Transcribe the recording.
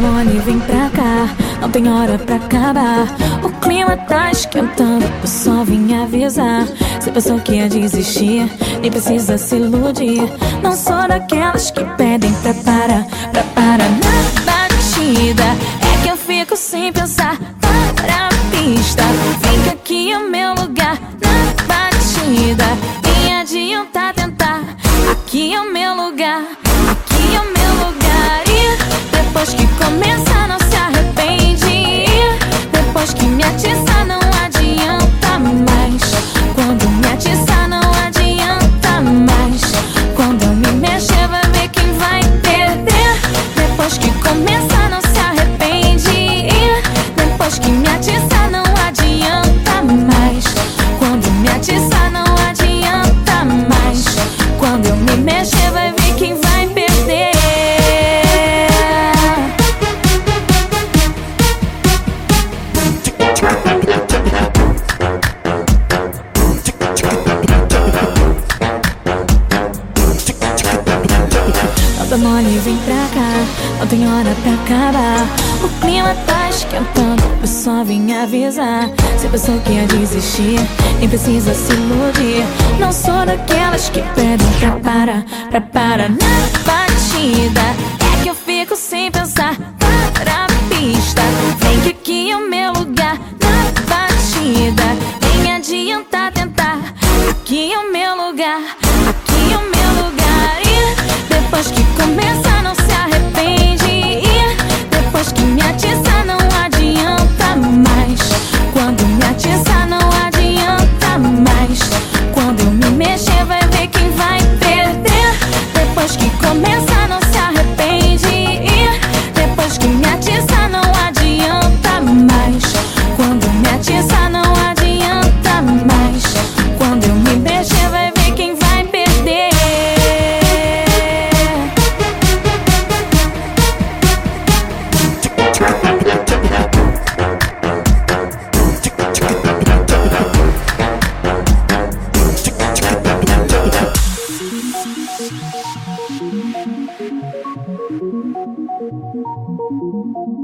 Mole, vem pra cá, não tem hora pra acabar. O clima tá esquentando, o pessoal vim avisar. Você pensou que ia desistir, nem precisa se iludir. Não sou daquelas que pedem pra parar, pra parar na batida. É que eu fico sem pensar, para a pista. Que aqui é o meu lugar, na batida. Nem adianta tentar, aqui é o meu lugar, aqui é o meu lugar. E depois que começa, não se arrepende. Depois que me atiça, não Nada mole, vem pra cá, não tem hora pra acabar. O clima tá esquentando, eu só vim avisar. Você pensou que ia desistir, nem precisa se iludir. Não sou daquelas que pedem pra parar, pra parar na batida. Depois que começa, Thank you.